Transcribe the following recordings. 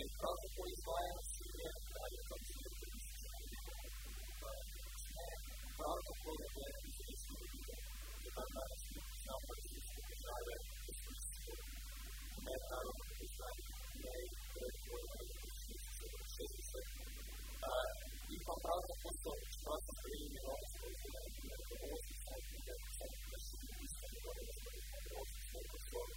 nel protopo Israele si rientrare con il protopo del Cristo di parlare su diciamo il Cristo di Israele e su Cristo come è caro per Israele lei per quello che è Cristo stesso il contratto questo nostro primo nostro Israele per voi si sa che è sempre Cristo di Israele per voi si sa che è Cristo di Israele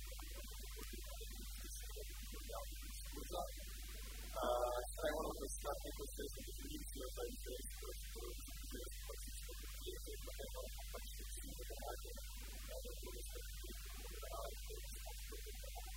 Thank you.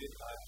I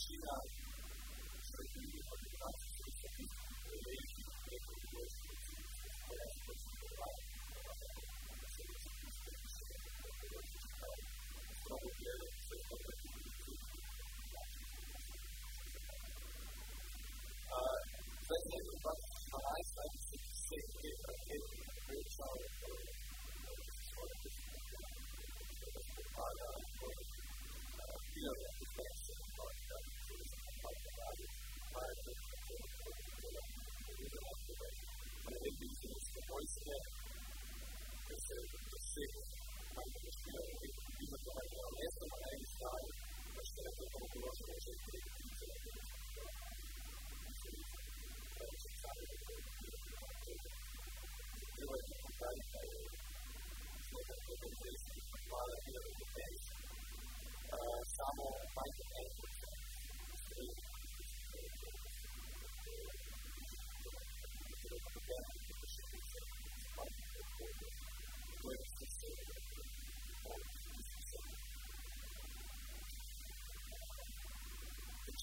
tirar isso aqui, pode dar, isso aqui, choice there. It's a sick, like the spirit, it's a like, well, yes, I'm an angry guy, but still, I think I'm a lot of a sick kid. Siamo mai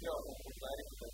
You know,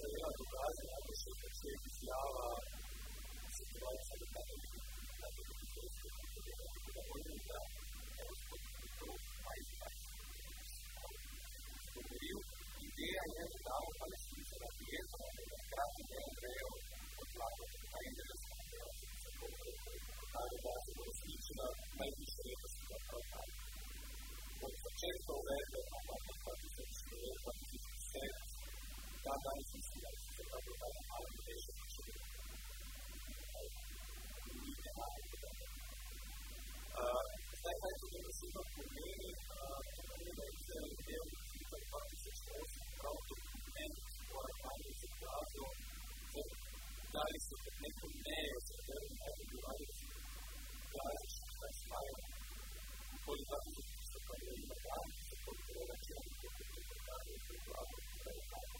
Serena Brasil, a pessoa que se a se o essa é o futuro mais baixo. Descobriu e ver a realidade palestina da de Andréu, do lado ainda da área da Rússia, mas os seus da o Quando o Tchekov é uma parte da Rússia, cada insistia che la vita è male di questo Sai che non si fa più bene, non è che l'idea di tutto il fatto si sposta, però documenti si può fare in situato, dare il sottometto in nero, se deve un modo di fare il caso, si fa fare un po' di fatto, si può fare il lavoro, si può fare la gente, si può fare il lavoro, si può fare il lavoro,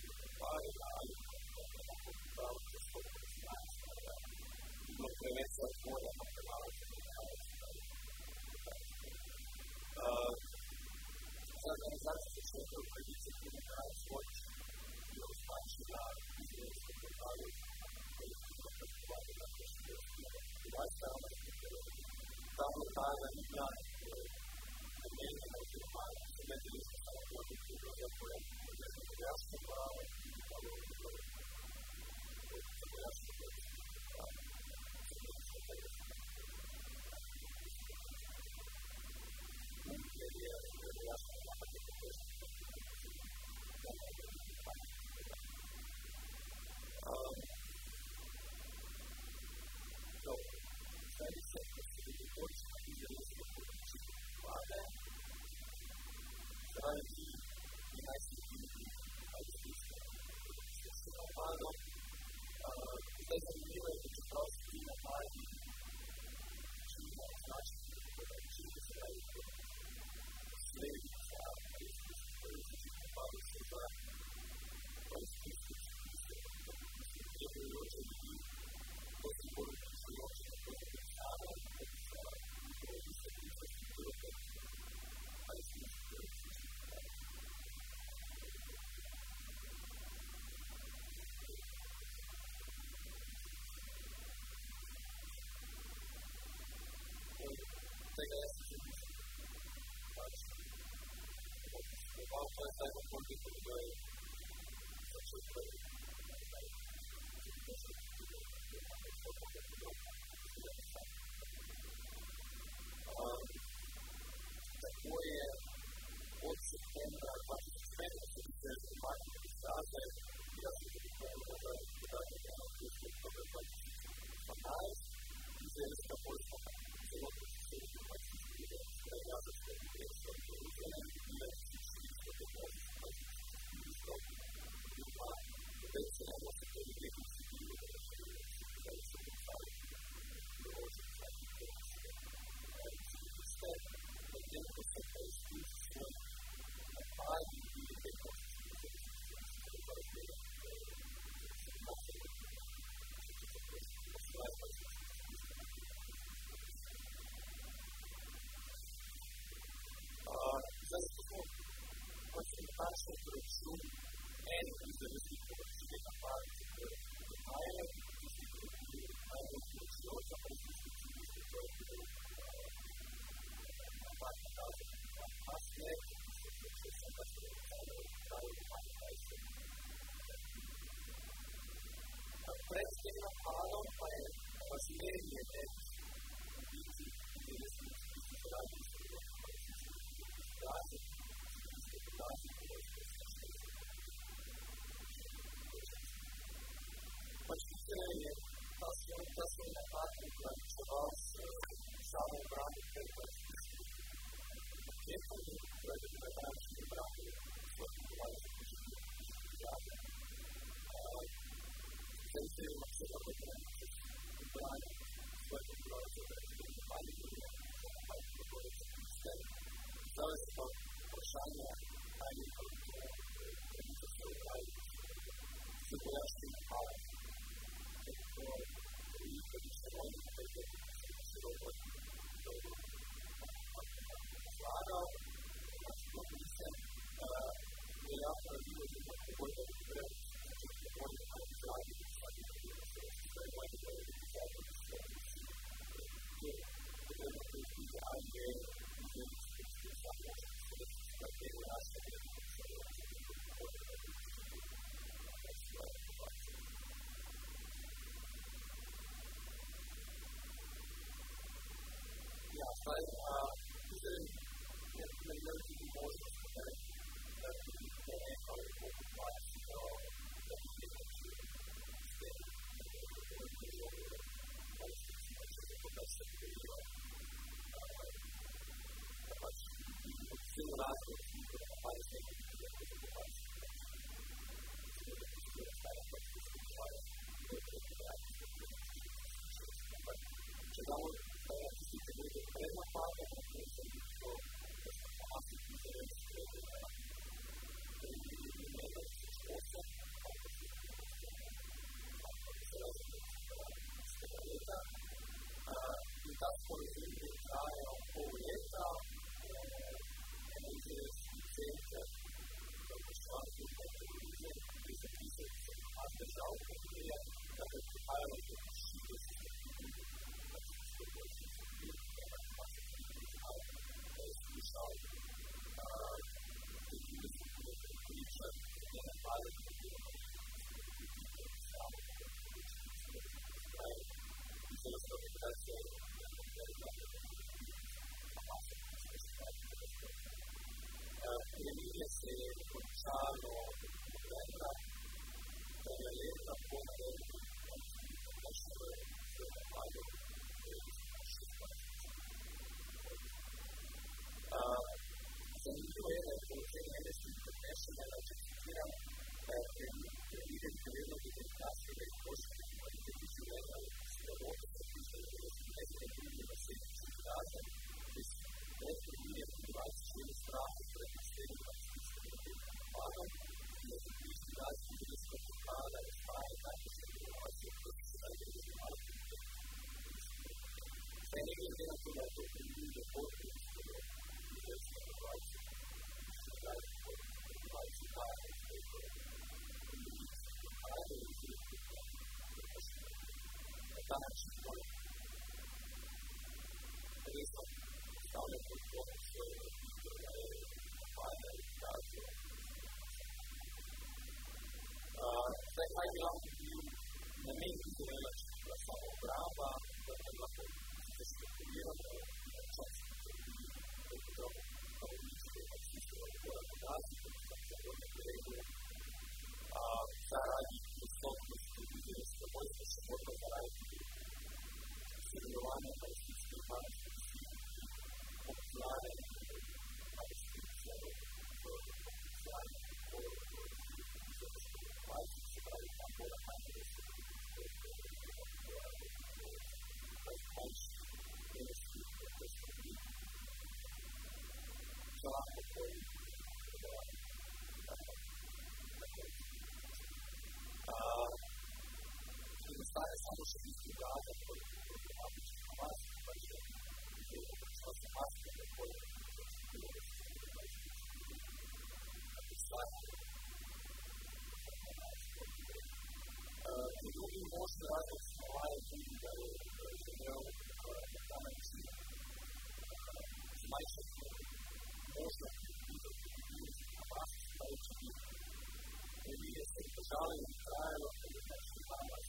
like more than like a lot Uh, so then it's actually just like a pretty simple guys watch those bunch of uh, videos from the college. Lifestyle, like, some of the time that you've done, and then you know, you're fine, so then you just kind of look at the real quick, and then you ask them, uh, like, you know, what we're doing, and then you ask them, later. Dice oči, koji je se požalio i trajalo, koji je naši namaz,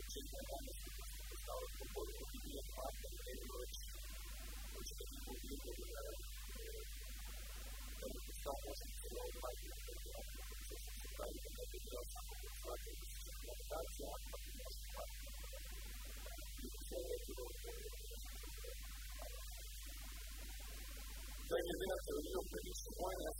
učinio namaz, koji je požalio po boju, koji je bio hladno, koji je noć, koji je bilo bilo, koji je bilo kao možem se ovo hladno, koji je hladno, koji je se hladno, koji je bilo samo koji je hladno, koji je komunikacija, ako ti može hladno. Thank you. Thank you.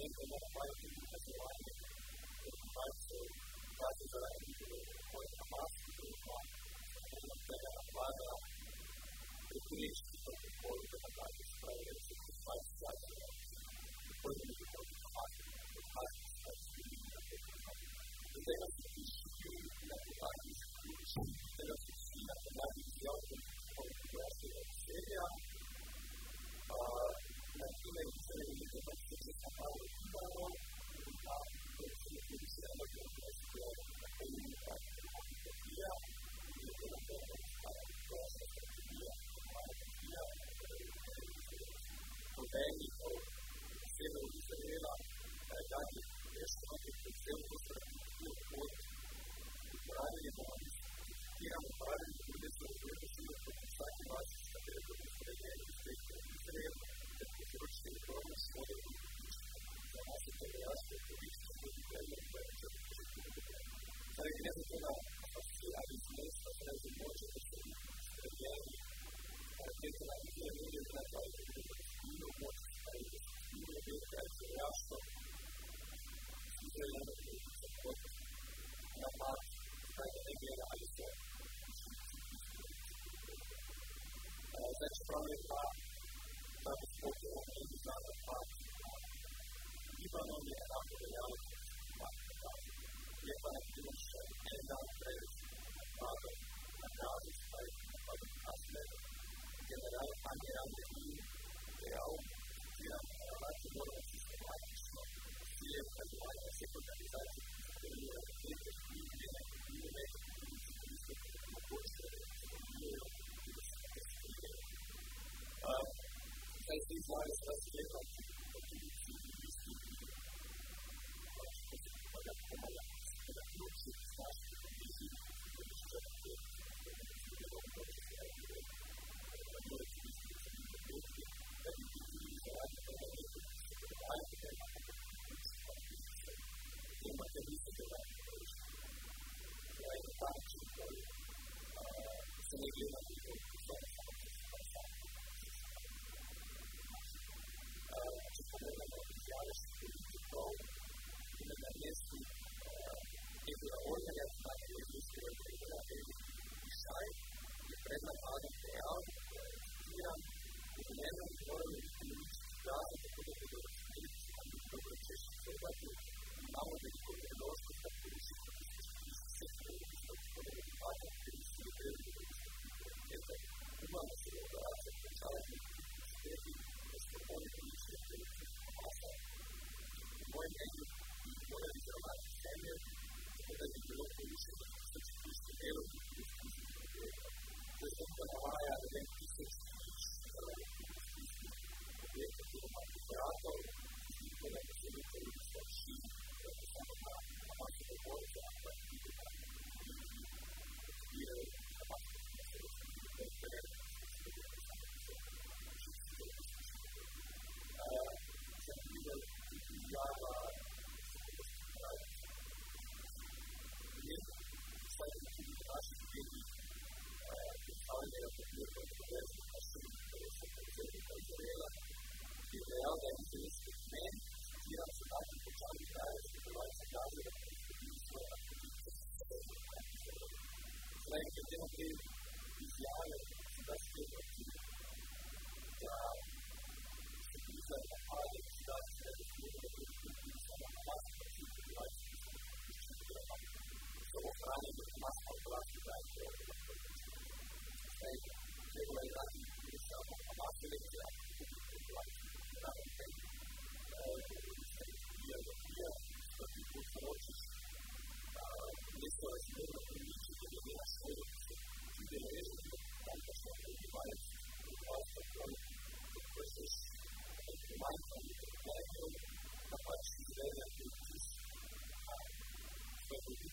δεν και λοιπόν μπορεί να το πόλο να μάθει το πάρει τις φάσεις και την πέρα δεν αφήσει να το πάρει τις δεν why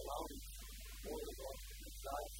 Allow me more than one to decide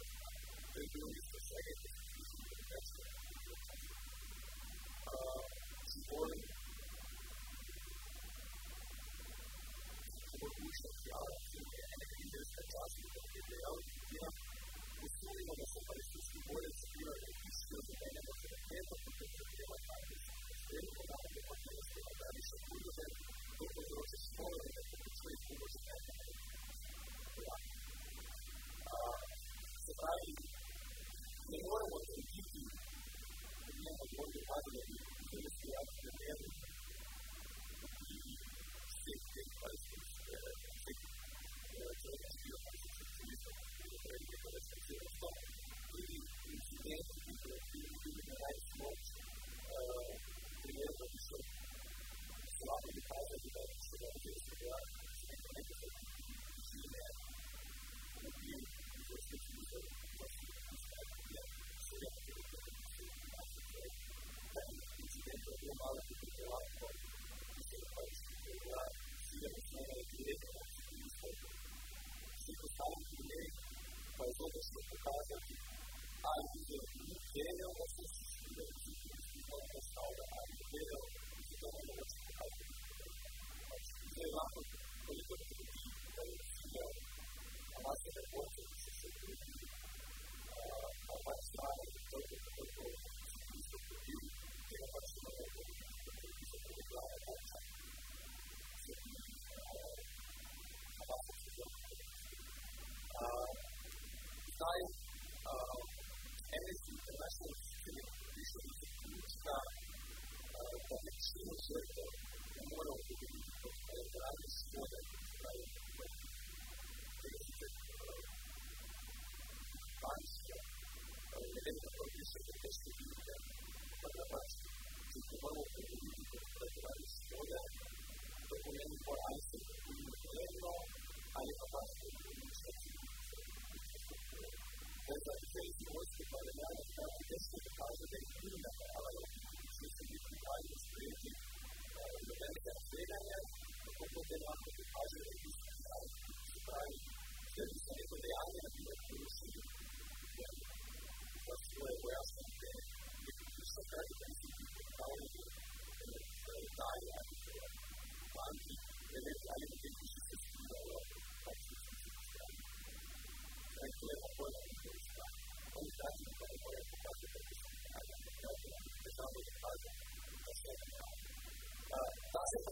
right Senhor é o acredito, a minha amor de Padre, felicidade tremenda, e sei que tem mais que sei que é eu teologia que difícil, e a gente parece que tem uma forma de entendimento, de que de liberar esse monte, primeiro da missão, se lá ele faz a vida de chegar a Deus, que lá, se ele conecta, e se ele é, e se ele é,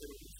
through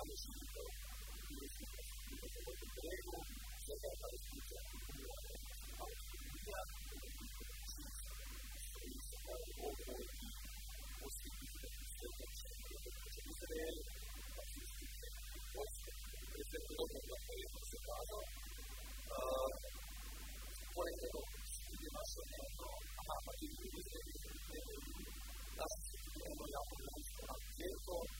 quale sito prego se la partita autorità o possibile Israele questo dopo la poi questo caso quello di Massoneto a partire di questo la situazione la situazione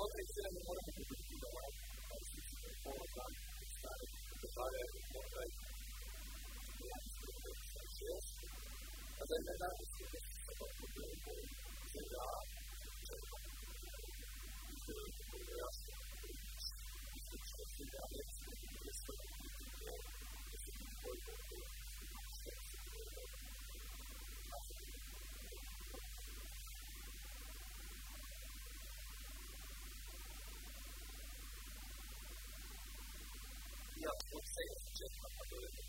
Lord, just a couple of